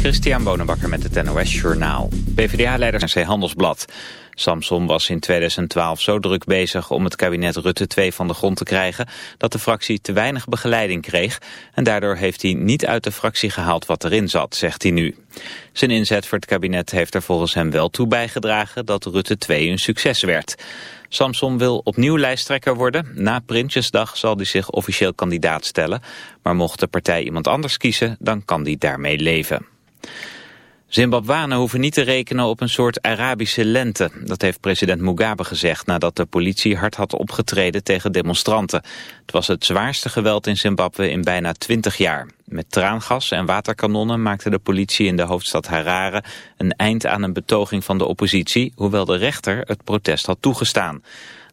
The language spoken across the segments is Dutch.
Christian Bonenbakker met het NOS Journaal. PvdA-leider NRC Handelsblad. Samson was in 2012 zo druk bezig om het kabinet Rutte 2 van de grond te krijgen... dat de fractie te weinig begeleiding kreeg... en daardoor heeft hij niet uit de fractie gehaald wat erin zat, zegt hij nu. Zijn inzet voor het kabinet heeft er volgens hem wel toe bijgedragen... dat Rutte 2 een succes werd. Samson wil opnieuw lijsttrekker worden. Na Prinsjesdag zal hij zich officieel kandidaat stellen. Maar mocht de partij iemand anders kiezen, dan kan hij daarmee leven. Zimbabwanen hoeven niet te rekenen op een soort Arabische lente. Dat heeft president Mugabe gezegd nadat de politie hard had opgetreden tegen demonstranten. Het was het zwaarste geweld in Zimbabwe in bijna twintig jaar. Met traangas en waterkanonnen maakte de politie in de hoofdstad Harare een eind aan een betoging van de oppositie, hoewel de rechter het protest had toegestaan.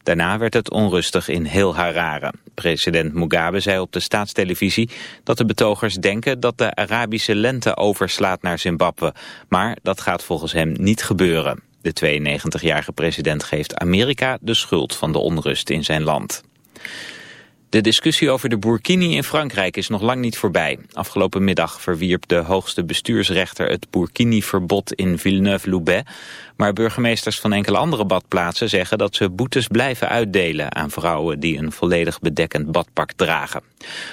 Daarna werd het onrustig in heel Harare. President Mugabe zei op de staatstelevisie dat de betogers denken dat de Arabische lente overslaat naar Zimbabwe. Maar dat gaat volgens hem niet gebeuren. De 92-jarige president geeft Amerika de schuld van de onrust in zijn land. De discussie over de Burkini in Frankrijk is nog lang niet voorbij. Afgelopen middag verwierp de hoogste bestuursrechter het Burkini-verbod in Villeneuve-Loubet. Maar burgemeesters van enkele andere badplaatsen zeggen dat ze boetes blijven uitdelen aan vrouwen die een volledig bedekkend badpak dragen.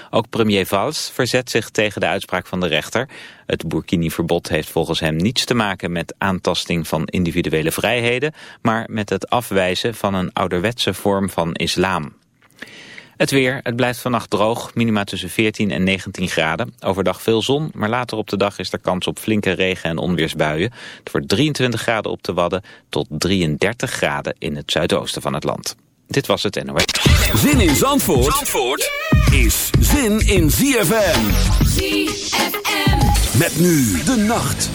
Ook premier Valls verzet zich tegen de uitspraak van de rechter. Het Burkini-verbod heeft volgens hem niets te maken met aantasting van individuele vrijheden, maar met het afwijzen van een ouderwetse vorm van islam. Het weer, het blijft vannacht droog, minima tussen 14 en 19 graden. Overdag veel zon, maar later op de dag is er kans op flinke regen- en onweersbuien. Het wordt 23 graden op de Wadden tot 33 graden in het zuidoosten van het land. Dit was het NOS. Zin in Zandvoort, Zandvoort is zin in ZFM. ZFM. Met nu de nacht.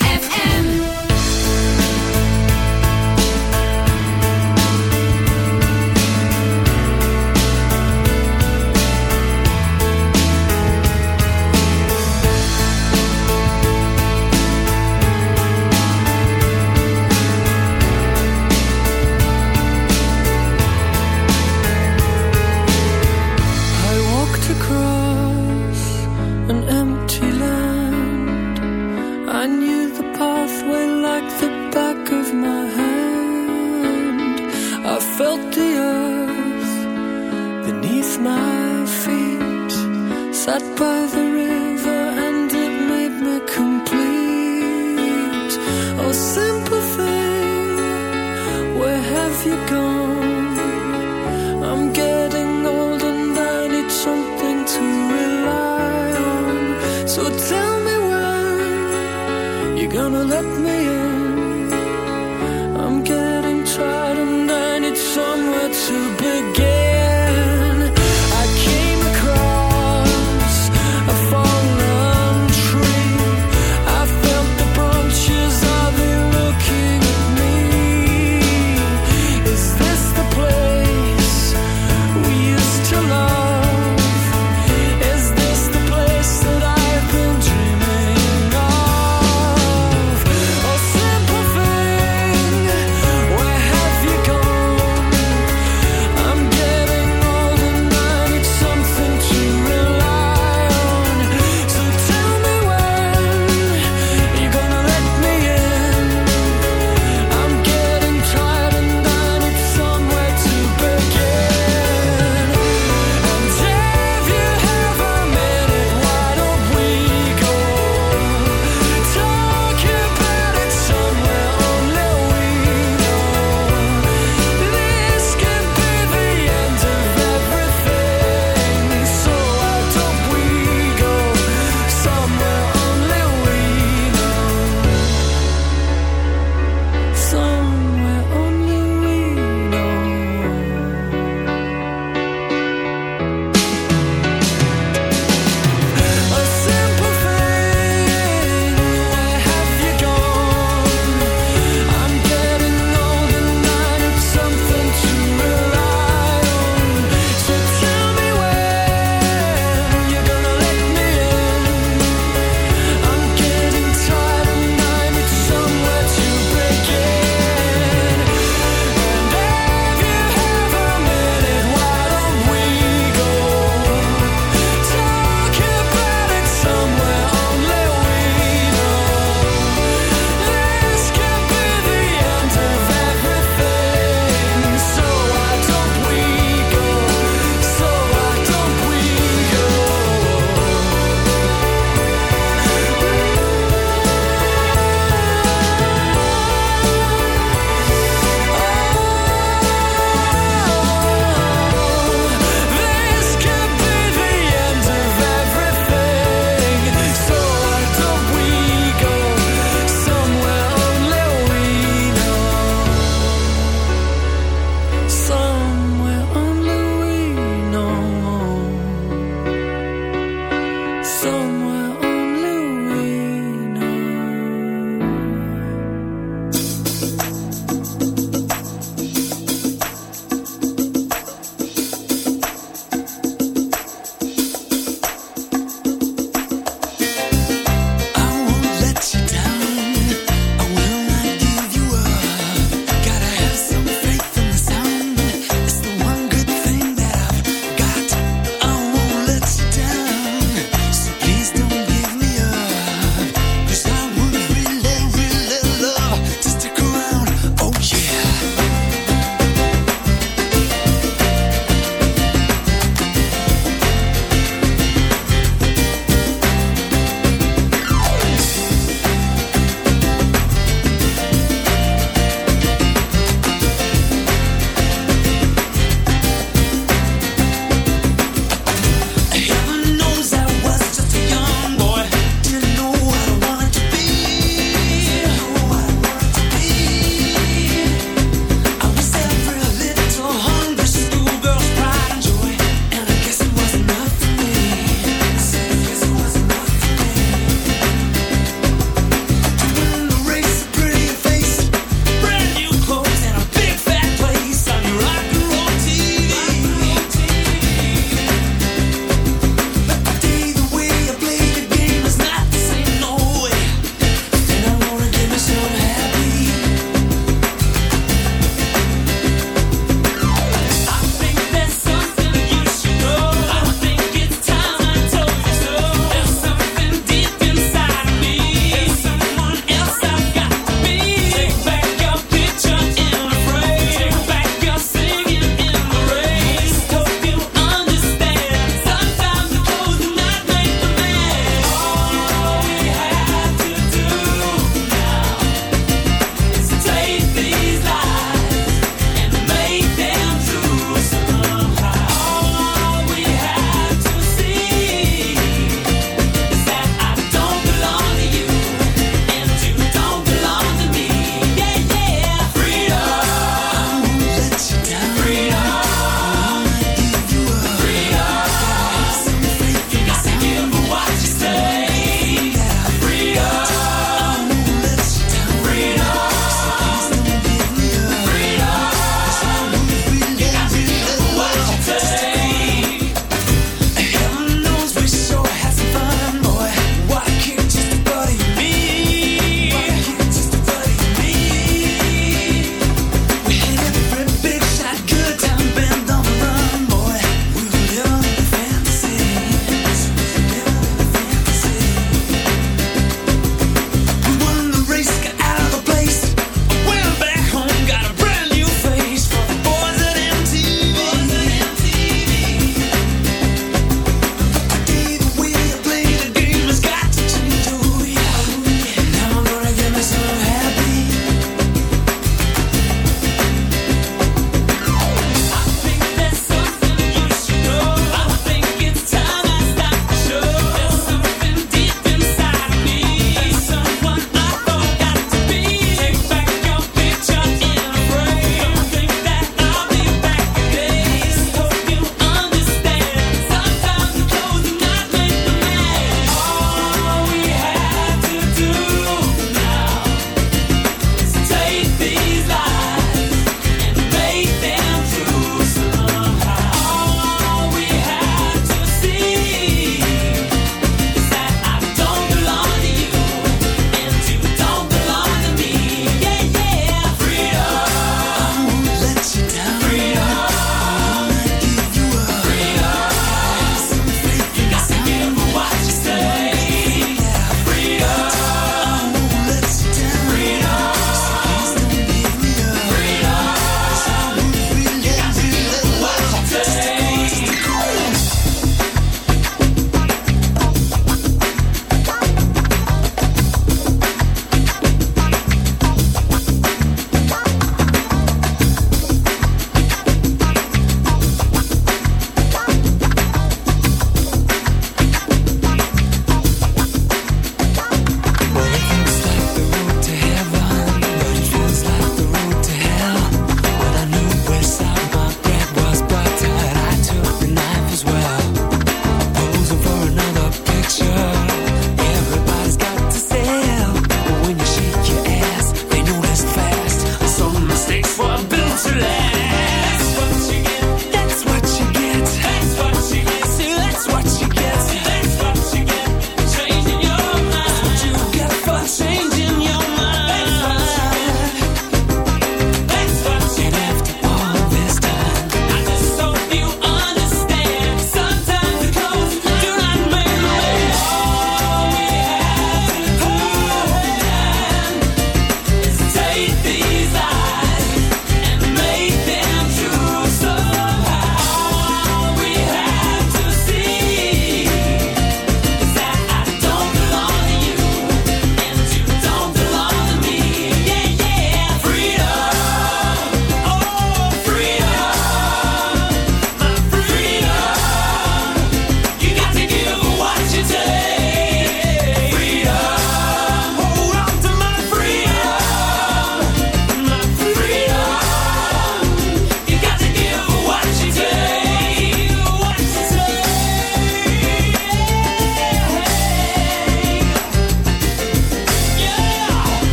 felt the earth beneath my feet, sat by the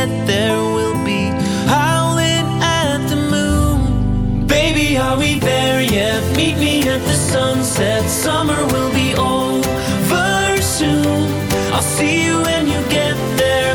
we there, we'll be howling at the moon. Baby, are we there yet? Meet me at the sunset. Summer will be over soon. I'll see you when you get there,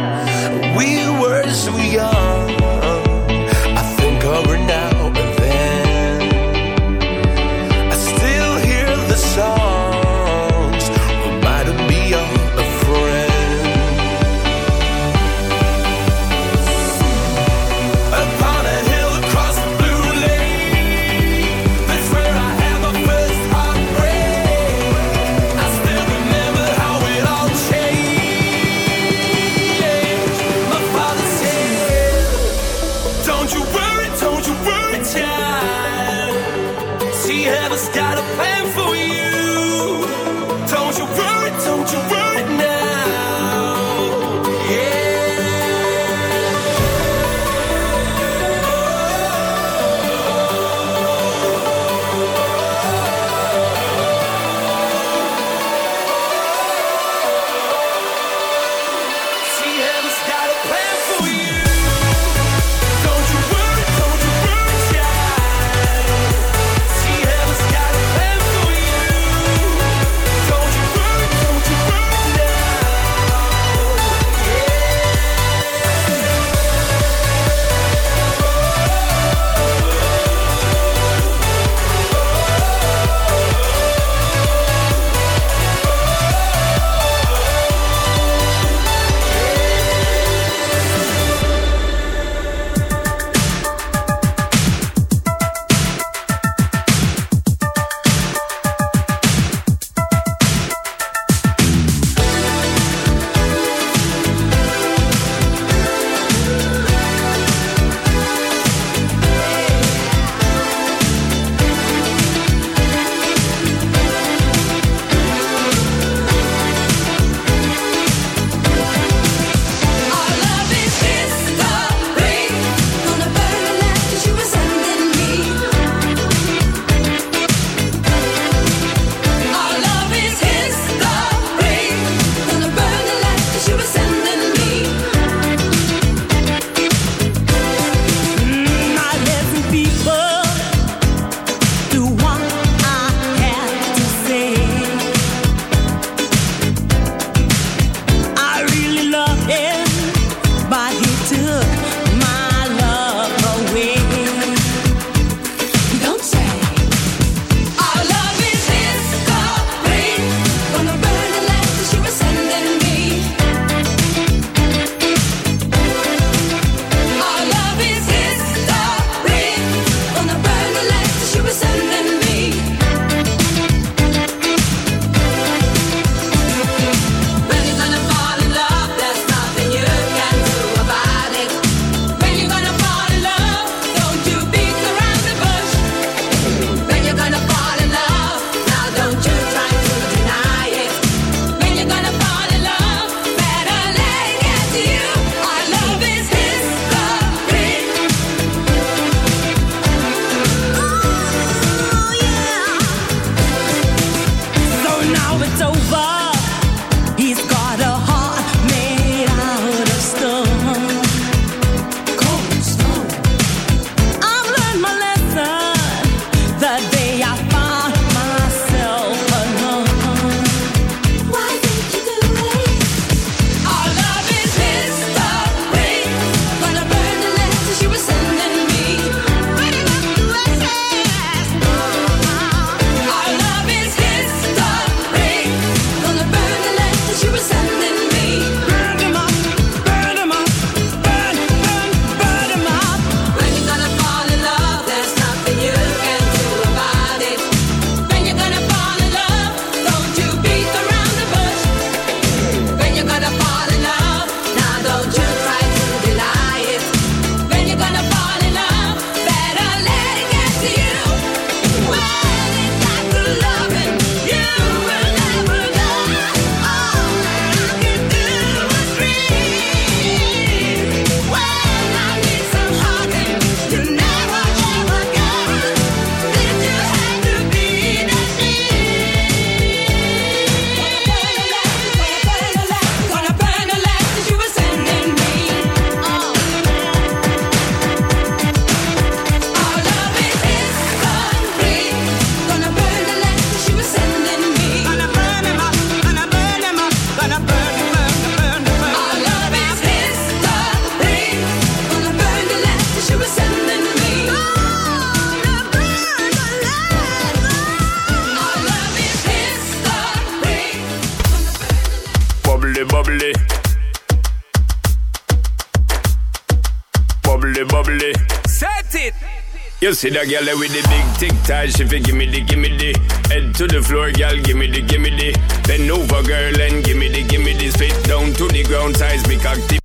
See that girl with the big tic tac, she fi gimme the gimme the. Head to the floor, girl, gimme the gimme the. Bend over, girl, and gimme the gimme the. Straight down to the ground, seismic active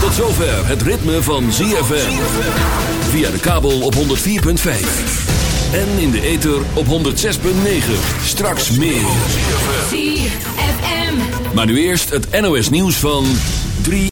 Tot zover het ritme van ZFM Via de kabel op 104.5 En in de ether op 106.9 Straks meer. ZFM Maar nu eerst het NOS nieuws van 3